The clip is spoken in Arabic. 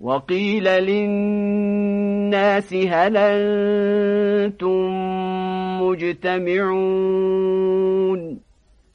وقيل للناس هل أنتم مجتمعون